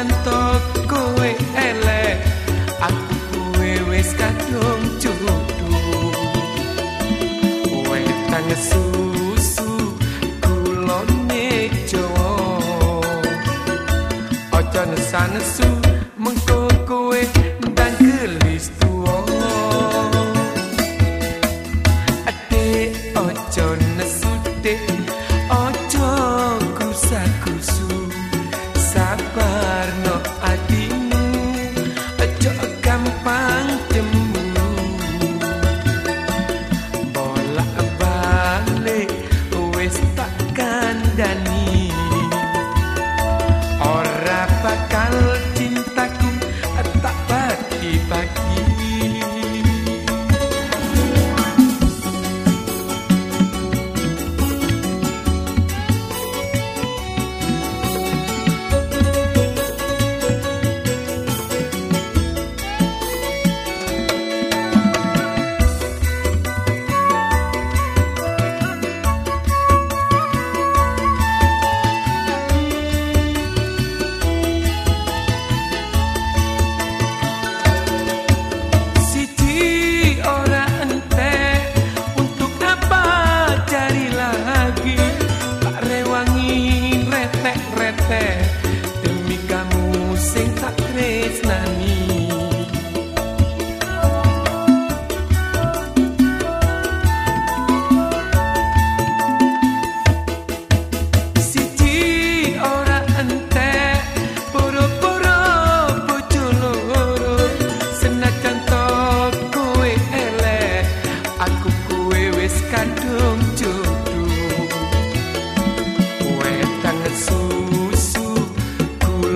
janto kowe elek. Aku kowe wis kadung cudu kowe tang susu kulone jowo aja nesan susu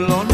alone